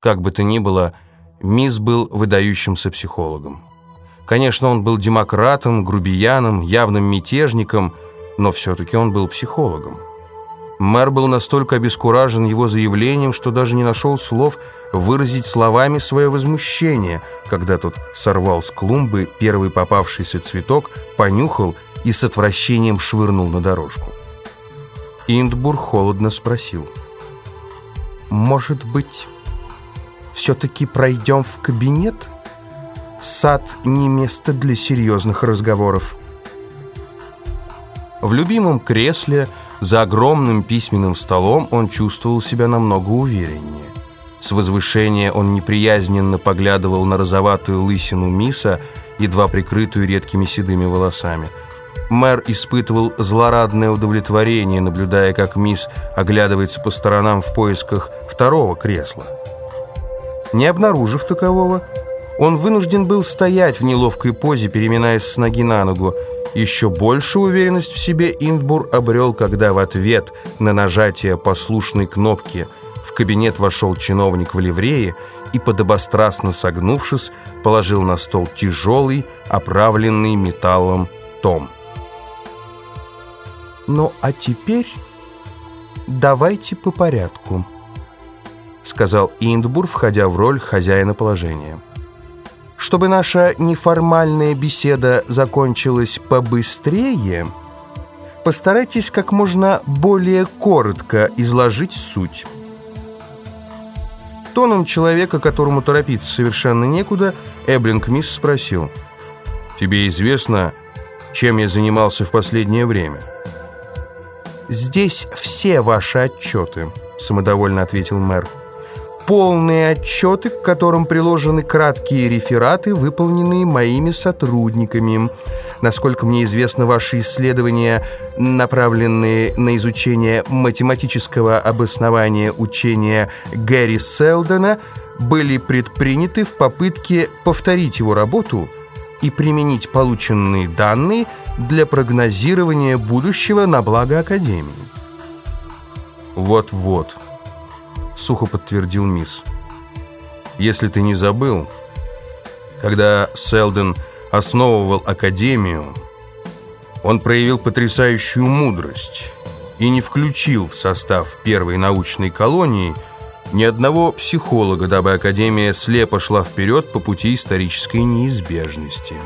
Как бы то ни было, Мисс был выдающимся психологом. Конечно, он был демократом, грубияном, явным мятежником, но все-таки он был психологом. Мэр был настолько обескуражен его заявлением, что даже не нашел слов выразить словами свое возмущение, когда тот сорвал с клумбы первый попавшийся цветок, понюхал и с отвращением швырнул на дорожку. Индбур холодно спросил. «Может быть, все-таки пройдем в кабинет? Сад не место для серьезных разговоров». В любимом кресле за огромным письменным столом он чувствовал себя намного увереннее. С возвышения он неприязненно поглядывал на розоватую лысину Миса, едва прикрытую редкими седыми волосами. Мэр испытывал злорадное удовлетворение, наблюдая, как мисс оглядывается по сторонам в поисках второго кресла. Не обнаружив такового, он вынужден был стоять в неловкой позе, переминаясь с ноги на ногу, еще больше уверенность в себе Индбур обрел, когда в ответ на нажатие послушной кнопки в кабинет вошел чиновник в ливрее и, подобострастно согнувшись, положил на стол тяжелый, оправленный металлом том. «Ну, а теперь давайте по порядку», — сказал Индбур, входя в роль хозяина положения. Чтобы наша неформальная беседа закончилась побыстрее, постарайтесь как можно более коротко изложить суть. Тоном человека, которому торопиться совершенно некуда, Эблинг Мисс спросил, «Тебе известно, чем я занимался в последнее время?» «Здесь все ваши отчеты», — самодовольно ответил мэр полные отчеты, к которым приложены краткие рефераты, выполненные моими сотрудниками. Насколько мне известно, ваши исследования, направленные на изучение математического обоснования учения Гэри Селдона, были предприняты в попытке повторить его работу и применить полученные данные для прогнозирования будущего на благо Академии. Вот-вот сухо подтвердил мисс. «Если ты не забыл, когда Селден основывал Академию, он проявил потрясающую мудрость и не включил в состав первой научной колонии ни одного психолога, дабы Академия слепо шла вперед по пути исторической неизбежности.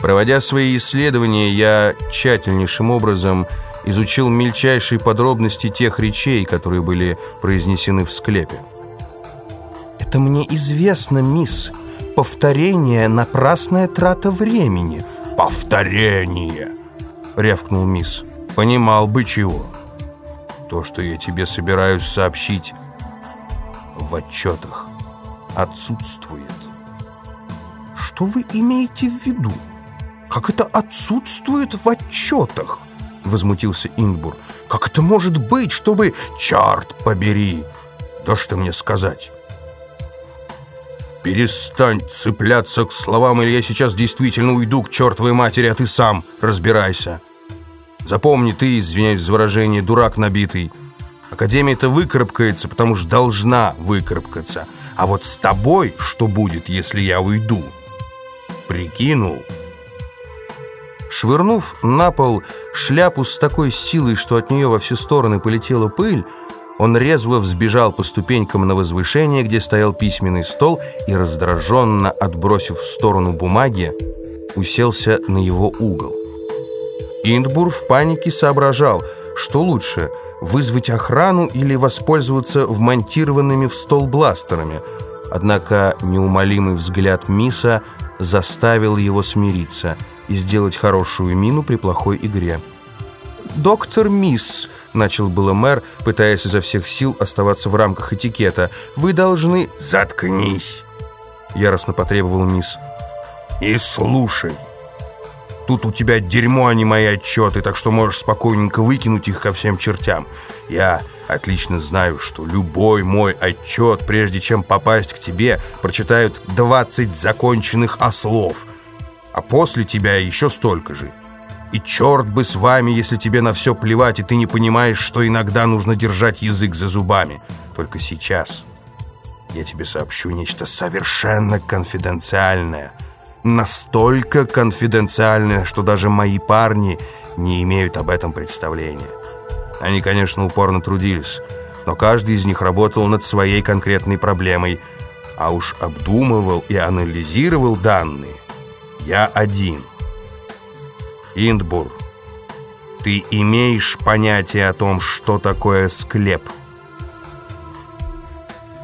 Проводя свои исследования, я тщательнейшим образом изучил мельчайшие подробности тех речей, которые были произнесены в склепе. «Это мне известно, мисс. Повторение — напрасная трата времени». «Повторение!» — рявкнул мисс. «Понимал бы чего. То, что я тебе собираюсь сообщить в отчетах, отсутствует». «Что вы имеете в виду? Как это отсутствует в отчетах?» — возмутился Ингбур. «Как это может быть, чтобы... Черт побери! Да что мне сказать?» «Перестань цепляться к словам, или я сейчас действительно уйду к чертовой матери, а ты сам разбирайся. Запомни ты, извиняюсь за выражение, дурак набитый. Академия-то выкарабкается, потому что должна выкарабкаться. А вот с тобой что будет, если я уйду?» «Прикинул?» Швырнув на пол шляпу с такой силой, что от нее во все стороны полетела пыль, он резво взбежал по ступенькам на возвышение, где стоял письменный стол, и, раздраженно отбросив в сторону бумаги, уселся на его угол. Индбур в панике соображал, что лучше – вызвать охрану или воспользоваться вмонтированными в стол бластерами. Однако неумолимый взгляд Миса заставил его смириться – и сделать хорошую мину при плохой игре. «Доктор Мисс», — начал было мэр, пытаясь изо всех сил оставаться в рамках этикета, «вы должны...» «Заткнись!» — яростно потребовал Мисс. «И слушай. Тут у тебя дерьмо, а не мои отчеты, так что можешь спокойненько выкинуть их ко всем чертям. Я отлично знаю, что любой мой отчет, прежде чем попасть к тебе, прочитают 20 законченных ослов» а после тебя еще столько же. И черт бы с вами, если тебе на все плевать, и ты не понимаешь, что иногда нужно держать язык за зубами. Только сейчас я тебе сообщу нечто совершенно конфиденциальное. Настолько конфиденциальное, что даже мои парни не имеют об этом представления. Они, конечно, упорно трудились, но каждый из них работал над своей конкретной проблемой, а уж обдумывал и анализировал данные я один. Индбур, ты имеешь понятие о том, что такое склеп?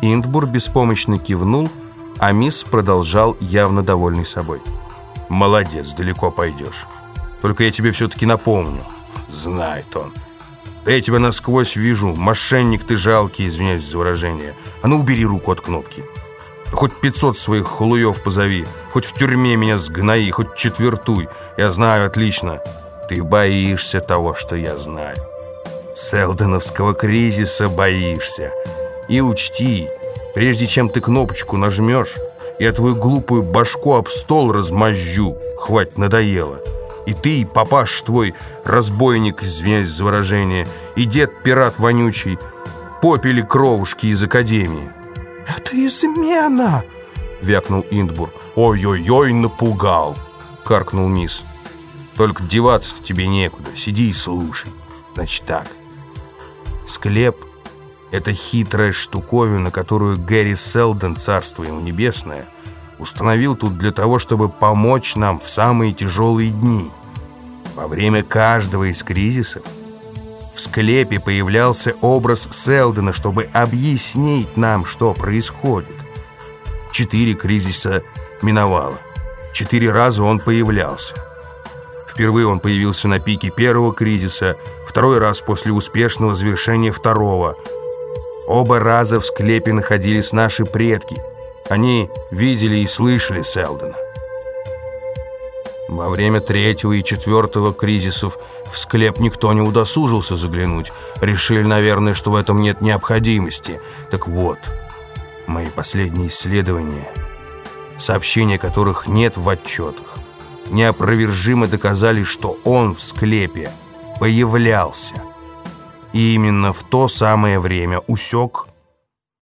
Индбур беспомощно кивнул, а мисс продолжал, явно довольный собой. «Молодец, далеко пойдешь. Только я тебе все-таки напомню». «Знает он». «Да я тебя насквозь вижу. Мошенник ты жалкий, извиняюсь за выражение. А ну, убери руку от кнопки». Хоть пятьсот своих хлуев позови, хоть в тюрьме меня сгнои, хоть четвертуй. Я знаю отлично. Ты боишься того, что я знаю. Селдоновского кризиса боишься. И учти, прежде чем ты кнопочку нажмешь, я твою глупую башку об стол размозжу. Хватит, надоело. И ты, папаш твой, разбойник, извиняюсь за выражение, и дед-пират вонючий, попели кровушки из академии. «Это измена!» — вякнул Индбур. «Ой-ой-ой, напугал!» — каркнул мисс. «Только деваться тебе некуда. Сиди и слушай. Значит так. Склеп — это хитрая штуковина, которую Гэри Селден, царство ему небесное, установил тут для того, чтобы помочь нам в самые тяжелые дни. Во время каждого из кризисов в склепе появлялся образ Селдена, чтобы объяснить нам, что происходит. Четыре кризиса миновало. Четыре раза он появлялся. Впервые он появился на пике первого кризиса, второй раз после успешного завершения второго. Оба раза в склепе находились наши предки. Они видели и слышали Селдена. Во время третьего и четвертого кризисов в склеп никто не удосужился заглянуть. Решили, наверное, что в этом нет необходимости. Так вот, мои последние исследования, сообщения которых нет в отчетах, неопровержимо доказали, что он в склепе появлялся. И именно в то самое время усек